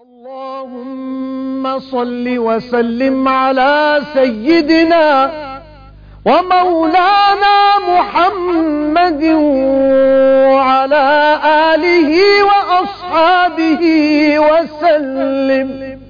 اللهم صل وسلم على سيدنا ومولانا محمد وعلى آله وأصحابه وسلم.